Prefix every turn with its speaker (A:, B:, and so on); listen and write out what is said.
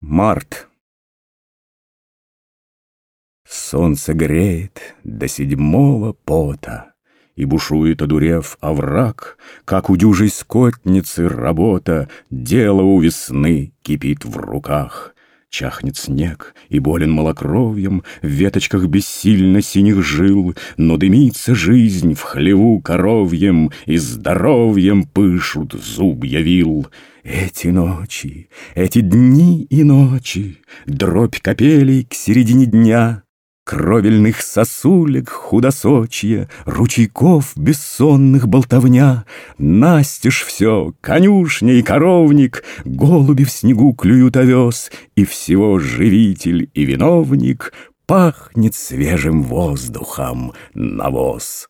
A: Март. Солнце греет до седьмого пота, И бушует, одурев, овраг, Как у дюжей скотницы работа, Дело у весны кипит в руках. Чахнет снег и болен малокровьем, В веточках бессильно синих жил, Но дымится жизнь в хлеву коровьем, И здоровьем пышут зубья вил. Эти ночи, эти дни и ночи, Дробь капелей к середине дня, Кровельных сосулек худосочье, Ручейков бессонных болтовня, Настежь все, конюшня и коровник, Голуби в снегу клюют овес, И всего живитель и виновник Пахнет свежим воздухом навоз.